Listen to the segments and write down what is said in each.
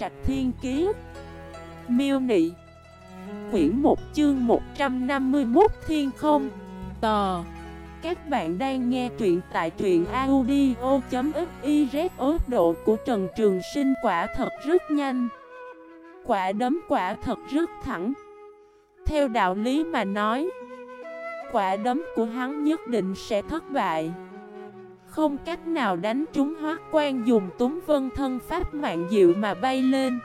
Trạch Thiên Kiế Miêu Nị. Quyển 1 chương 151 Thiên Không. Tò. Các bạn đang nghe truyện tại truyện audio.xyz ớt độ của Trần Trường Sinh quả thật rất nhanh. Quả đấm quả thật rất thẳng. Theo đạo lý mà nói, Quả đấm của hắn nhất định sẽ thất bại không cách nào đánh trúng hóa quan dùng túng vân thân pháp mạng diệu mà bay lên.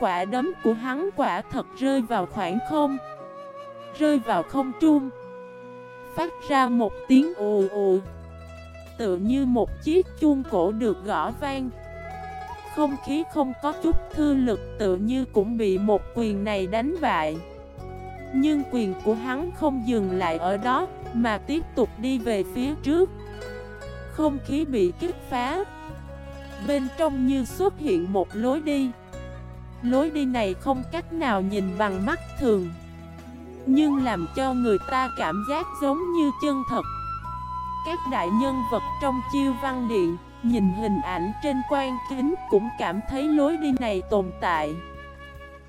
Quả đấm của hắn quả thật rơi vào khoảng không, Rơi vào không trung. Phát ra một tiếng ù ù, Tựa như một chiếc chuông cổ được gõ vang. Không khí không có chút thư lực tự như cũng bị một quyền này đánh bại. Nhưng quyền của hắn không dừng lại ở đó, Mà tiếp tục đi về phía trước không khí bị kích phá. Bên trong như xuất hiện một lối đi. Lối đi này không cách nào nhìn bằng mắt thường, Nhưng làm cho người ta cảm giác giống như chân thật. Các đại nhân vật trong chiêu văn điện Nhìn hình ảnh trên quan kính cũng cảm thấy lối đi này tồn tại.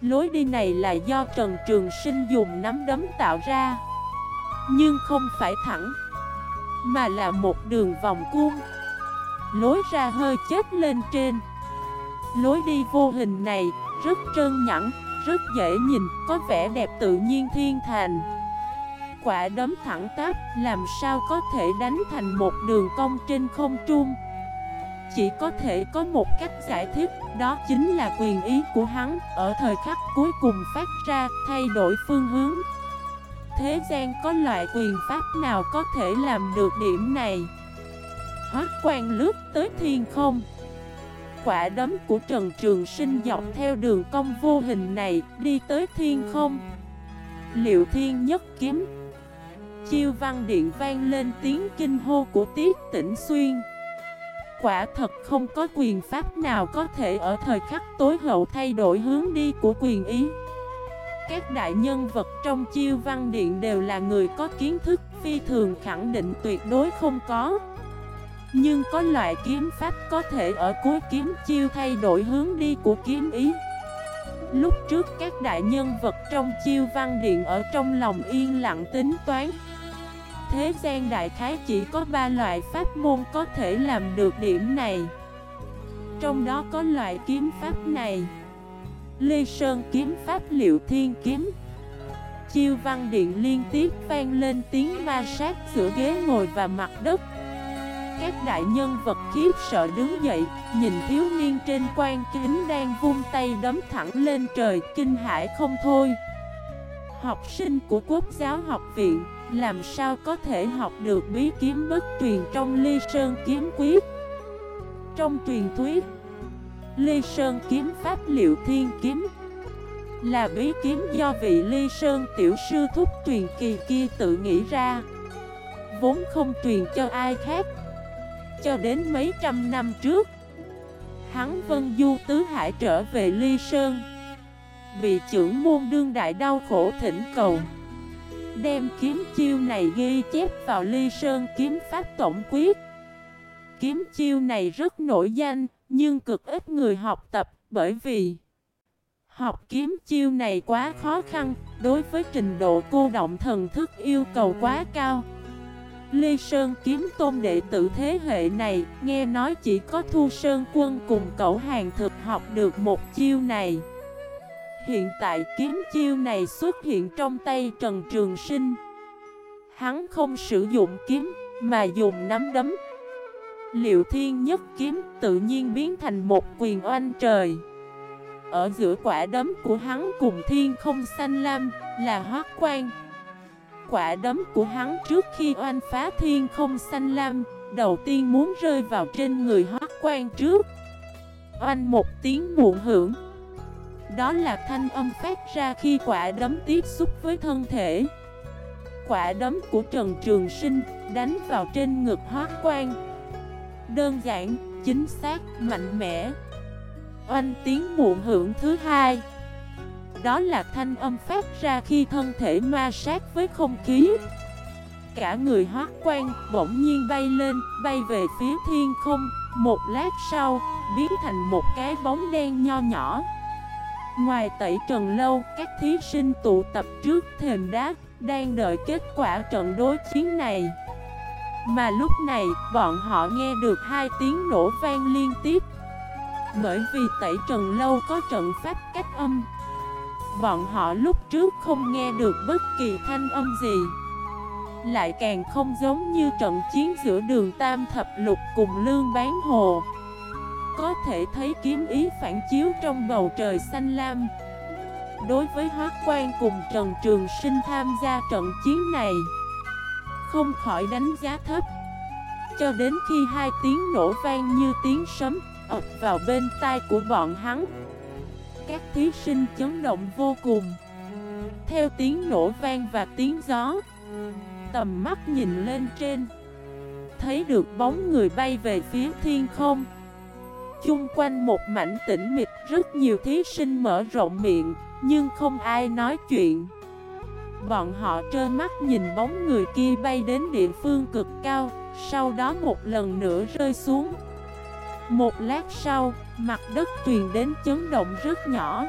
Lối đi này là do Trần Trường Sinh dùng nắm đấm tạo ra, Nhưng không phải thẳng mà là một đường vòng cung. Lối ra hơi chết lên trên. Lối đi vô hình này, Rất trơn nhẵn, Rất dễ nhìn, Có vẻ đẹp tự nhiên thiên thành. Quả đấm thẳng tắp, Làm sao có thể đánh thành một đường cong trên không trung? Chỉ có thể có một cách giải thích, Đó chính là quyền ý của hắn, Ở thời khắc cuối cùng phát ra, Thay đổi phương hướng thế gian có loại quyền pháp nào có thể làm được điểm này? Hoác quan lướt tới thiên không. Quả đấm của Trần Trường Sinh dọc theo đường cong vô hình này đi tới thiên không. Liệu thiên nhất kiếm. Chiêu văn điện vang lên tiếng kinh hô của Tiết Tĩnh Xuyên. Quả thật không có quyền pháp nào có thể ở thời khắc tối hậu thay đổi hướng đi của quyền ý các đại nhân vật trong chiêu văn điện đều là người có kiến thức, phi thường khẳng định tuyệt đối không có. Nhưng có loại kiếm pháp có thể ở cuối kiếm chiêu thay đổi hướng đi của kiếm ý. Lúc trước các đại nhân vật trong chiêu văn điện ở trong lòng yên lặng tính toán. Thế gian đại khái chỉ có ba loại pháp môn có thể làm được điểm này. Trong đó có loại kiếm pháp này. Lê Sơn kiếm pháp liệu thiên kiếm. Chiêu văn điện liên tiếp vang lên tiếng ma sát giữa ghế ngồi và mặt đất. Các đại nhân vật khiếp sợ đứng dậy, Nhìn thiếu niên trên quan kính đang vung tay đấm thẳng lên trời, Kinh hãi không thôi. Học sinh của quốc giáo học viện, Làm sao có thể học được bí kiếm bất truyền trong ly sơn kiếm quyết? Trong truyền thuyết Ly Sơn kiếm pháp liệu thiên kiếm Là bí kiếm do vị Ly Sơn tiểu sư thúc truyền kỳ kia tự nghĩ ra. Vốn không truyền cho ai khác, Cho đến mấy trăm năm trước, Hắn Vân Du Tứ Hải trở về Ly Sơn, Bị trưởng môn đương đại đau khổ thỉnh cầu, Đem kiếm chiêu này ghi chép vào Ly Sơn kiếm pháp tổng quyết. Kiếm chiêu này rất nổi danh nhưng cực ít người học tập bởi vì Học kiếm chiêu này quá khó khăn. Đối với trình độ cô động thần thức yêu cầu quá cao. Lê Sơn kiếm tôn đệ tử thế hệ này, Nghe nói chỉ có Thu Sơn quân cùng cậu hàng thực học được một chiêu này. Hiện tại kiếm chiêu này xuất hiện trong tay Trần Trường Sinh. Hắn không sử dụng kiếm, mà dùng nắm đấm Liệu thiên nhất kiếm tự nhiên biến thành một quyền oanh trời. Ở giữa quả đấm của hắn cùng thiên không xanh lam là hoác quan Quả đấm của hắn trước khi oanh phá thiên không xanh lam, Đầu tiên muốn rơi vào trên người hoác quan trước. Oanh một tiếng muộn hưởng. Đó là thanh âm phát ra khi quả đấm tiếp xúc với thân thể. Quả đấm của Trần Trường Sinh đánh vào trên ngực hoác quan Đơn giản, chính xác, mạnh mẽ. Oanh tiếng muộn hưởng thứ hai. Đó là thanh âm phát ra khi thân thể ma sát với không khí. Cả người hoác quan bỗng nhiên bay lên, bay về phía thiên không. Một lát sau, biến thành một cái bóng đen nho nhỏ. Ngoài tẩy trần lâu, các thí sinh tụ tập trước thềm đá Đang đợi kết quả trận đối chiến này. Mà lúc này, bọn họ nghe được hai tiếng nổ vang liên tiếp. Bởi vì tẩy trần lâu có trận pháp cách âm. Bọn họ lúc trước không nghe được bất kỳ thanh âm gì. Lại càng không giống như trận chiến giữa đường Tam Thập Lục cùng Lương Bán Hồ. Có thể thấy kiếm ý phản chiếu trong bầu trời xanh lam. Đối với Hoác Quan cùng Trần Trường Sinh tham gia trận chiến này không khỏi đánh giá thấp. Cho đến khi hai tiếng nổ vang như tiếng sấm ập vào bên tai của bọn hắn, các thí sinh chấn động vô cùng. Theo tiếng nổ vang và tiếng gió, Tầm mắt nhìn lên trên, Thấy được bóng người bay về phía thiên không. Chung quanh một mảnh tĩnh mịch, Rất nhiều thí sinh mở rộng miệng, Nhưng không ai nói chuyện. Bọn họ trơ mắt nhìn bóng người kia bay đến địa phương cực cao Sau đó một lần nữa rơi xuống. Một lát sau, mặt đất truyền đến chấn động rất nhỏ.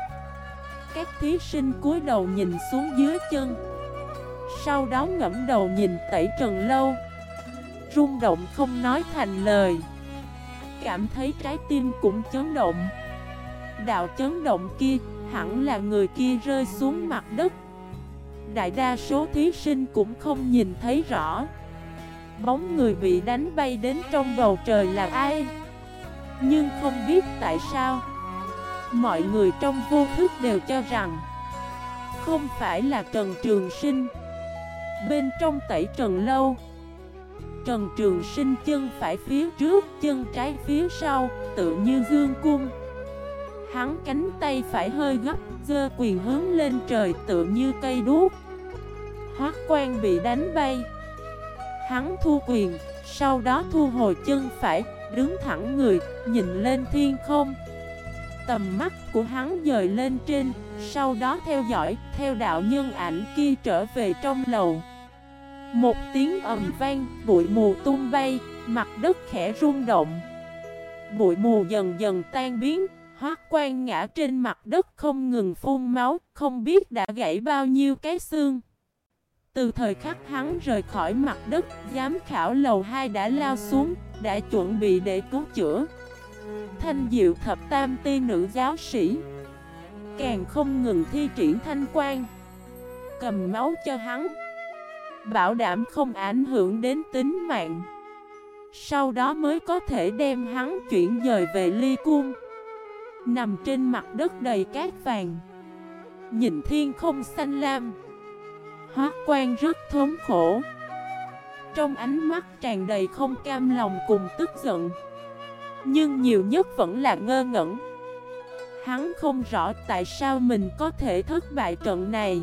Các thí sinh cúi đầu nhìn xuống dưới chân. Sau đó ngẫm đầu nhìn tẩy trần lâu. Rung động không nói thành lời. Cảm thấy trái tim cũng chấn động. Đạo chấn động kia hẳn là người kia rơi xuống mặt đất. Đại đa số thí sinh cũng không nhìn thấy rõ. Bóng người bị đánh bay đến trong bầu trời là ai? Nhưng không biết tại sao Mọi người trong vô thức đều cho rằng Không phải là Trần Trường Sinh. Bên trong tẩy Trần Lâu Trần Trường Sinh chân phải phía trước, chân trái phía sau, tự như dương cung. Hắn cánh tay phải hơi gấp, dơ quyền hướng lên trời tựa như cây đuốc. Hoác quan bị đánh bay. Hắn thu quyền, sau đó thu hồi chân phải, đứng thẳng người, nhìn lên thiên không. Tầm mắt của hắn dời lên trên, sau đó theo dõi, theo đạo nhân ảnh kia trở về trong lầu. Một tiếng ầm vang, bụi mù tung bay, mặt đất khẽ rung động. Bụi mù dần dần tan biến, hoác quan ngã trên mặt đất không ngừng phun máu, không biết đã gãy bao nhiêu cái xương. Từ thời khắc hắn rời khỏi mặt đất, giám khảo lầu 2 đã lao xuống, đã chuẩn bị để cứu chữa. Thanh diệu thập tam ti nữ giáo sĩ. Càng không ngừng thi triển thanh quan Cầm máu cho hắn. Bảo đảm không ảnh hưởng đến tính mạng. Sau đó mới có thể đem hắn chuyển dời về ly cung. Nằm trên mặt đất đầy cát vàng. Nhìn thiên không xanh lam. Hóa quan rất thống khổ. Trong ánh mắt tràn đầy không cam lòng cùng tức giận. Nhưng nhiều nhất vẫn là ngơ ngẩn. Hắn không rõ tại sao mình có thể thất bại trận này.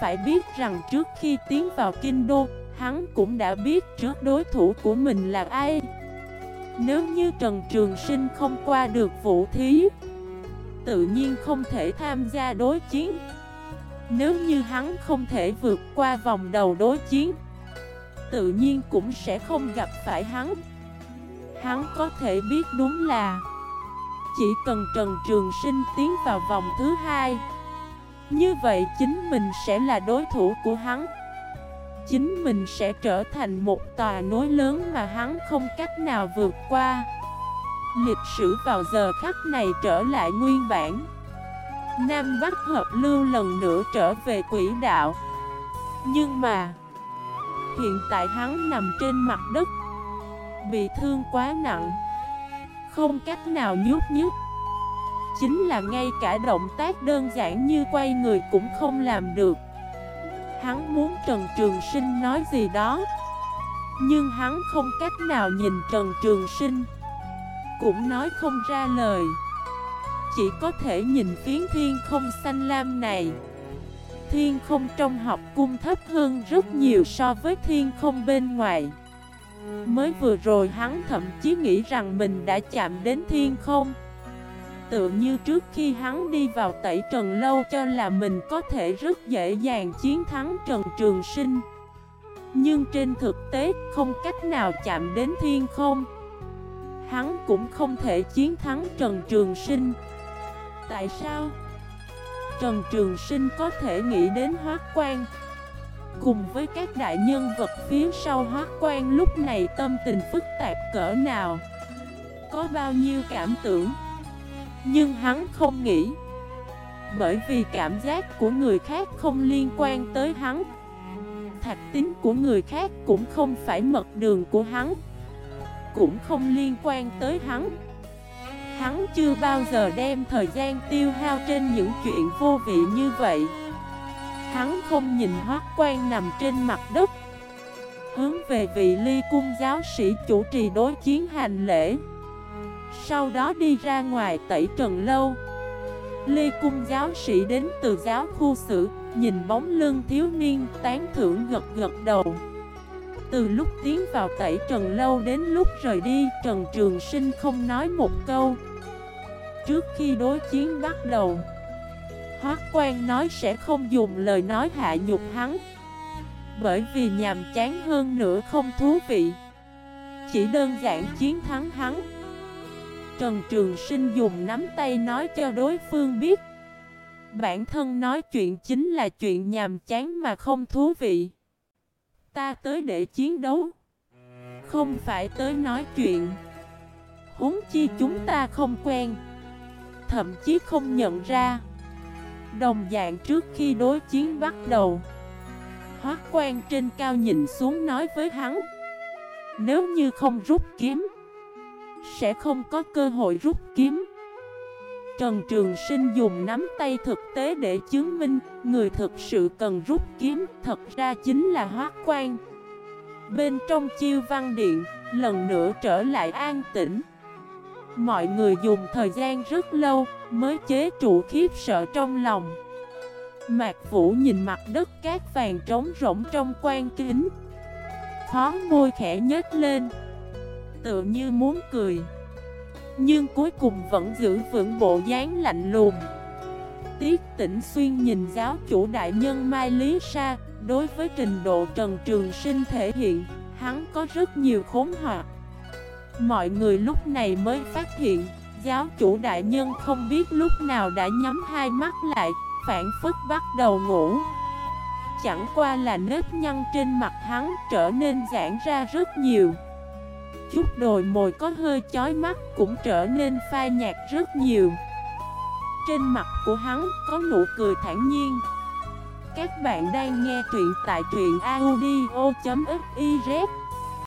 Phải biết rằng trước khi tiến vào kinh đô, Hắn cũng đã biết trước đối thủ của mình là ai. Nếu như Trần Trường Sinh không qua được vũ thí, Tự nhiên không thể tham gia đối chiến. Nếu như hắn không thể vượt qua vòng đầu đối chiến, Tự nhiên cũng sẽ không gặp phải hắn. Hắn có thể biết đúng là Chỉ cần Trần Trường Sinh tiến vào vòng thứ hai, Như vậy chính mình sẽ là đối thủ của hắn. Chính mình sẽ trở thành một tòa núi lớn mà hắn không cách nào vượt qua. Lịch sử vào giờ khắc này trở lại nguyên bản. Nam Bắc hợp lưu lần nữa trở về quỹ đạo. Nhưng mà, Hiện tại hắn nằm trên mặt đất, Bị thương quá nặng, Không cách nào nhút nhút Chính là ngay cả động tác đơn giản như quay người cũng không làm được. Hắn muốn Trần Trường Sinh nói gì đó. Nhưng hắn không cách nào nhìn Trần Trường Sinh. Cũng nói không ra lời. Chỉ có thể nhìn phiến thiên không xanh lam này. Thiên không trong học cung thấp hơn rất nhiều so với thiên không bên ngoài. Mới vừa rồi hắn thậm chí nghĩ rằng mình đã chạm đến thiên không. Tự như trước khi hắn đi vào tẩy trần lâu cho là mình có thể rất dễ dàng chiến thắng Trần Trường Sinh. Nhưng trên thực tế, không cách nào chạm đến thiên không. Hắn cũng không thể chiến thắng Trần Trường Sinh. Tại sao? Trần Trường Sinh có thể nghĩ đến hoác quan Cùng với các đại nhân vật phía sau hoác quan lúc này tâm tình phức tạp cỡ nào? Có bao nhiêu cảm tưởng? Nhưng hắn không nghĩ. Bởi vì cảm giác của người khác không liên quan tới hắn. Thạch tính của người khác cũng không phải mật đường của hắn. Cũng không liên quan tới hắn. Hắn chưa bao giờ đem thời gian tiêu hao trên những chuyện vô vị như vậy. Hắn không nhìn hoác quan nằm trên mặt đất. Hướng về vị ly cung giáo sĩ chủ trì đối chiến hành lễ. Sau đó đi ra ngoài tẩy trần lâu. Ly cung giáo sĩ đến từ giáo khu sử, Nhìn bóng lưng thiếu niên tán thưởng gật gật đầu. Từ lúc tiến vào tẩy trần lâu đến lúc rời đi, Trần Trường Sinh không nói một câu. Trước khi đối chiến bắt đầu Hoác quan nói sẽ không dùng lời nói hạ nhục hắn. Bởi vì nhàm chán hơn nữa không thú vị. Chỉ đơn giản chiến thắng hắn. Trần Trường Sinh dùng nắm tay nói cho đối phương biết. Bản thân nói chuyện chính là chuyện nhàm chán mà không thú vị. Ta tới để chiến đấu, Không phải tới nói chuyện. Huống chi chúng ta không quen, Thậm chí không nhận ra. Đồng dạng trước khi đối chiến bắt đầu, Hoác quan trên cao nhìn xuống nói với hắn, Nếu như không rút kiếm sẽ không có cơ hội rút kiếm. Trần Trường Sinh dùng nắm tay thực tế để chứng minh Người thực sự cần rút kiếm Thật ra chính là hoác quan Bên trong chiêu văn điện Lần nữa trở lại an tĩnh. Mọi người dùng thời gian rất lâu mới chế trụ khiếp sợ trong lòng. Mạc Vũ nhìn mặt đất cát vàng trống rỗng trong quan kính. Khó môi khẽ nhếch lên. Tựa như muốn cười. Nhưng cuối cùng vẫn giữ vững bộ dáng lạnh lùng. Tiết tỉnh xuyên nhìn giáo chủ đại nhân Mai Lý Sa, Đối với trình độ Trần Trường Sinh thể hiện, Hắn có rất nhiều khốn hoạt Mọi người lúc này mới phát hiện, Giáo chủ đại nhân không biết lúc nào đã nhắm hai mắt lại, Phản phức bắt đầu ngủ. Chẳng qua là nếp nhăn trên mặt hắn trở nên giãn ra rất nhiều. Chút đồi mồi có hơi chói mắt cũng trở nên phai nhạt rất nhiều. Trên mặt của hắn có nụ cười thản nhiên. Các bạn đang nghe truyện tại truyện audio.fif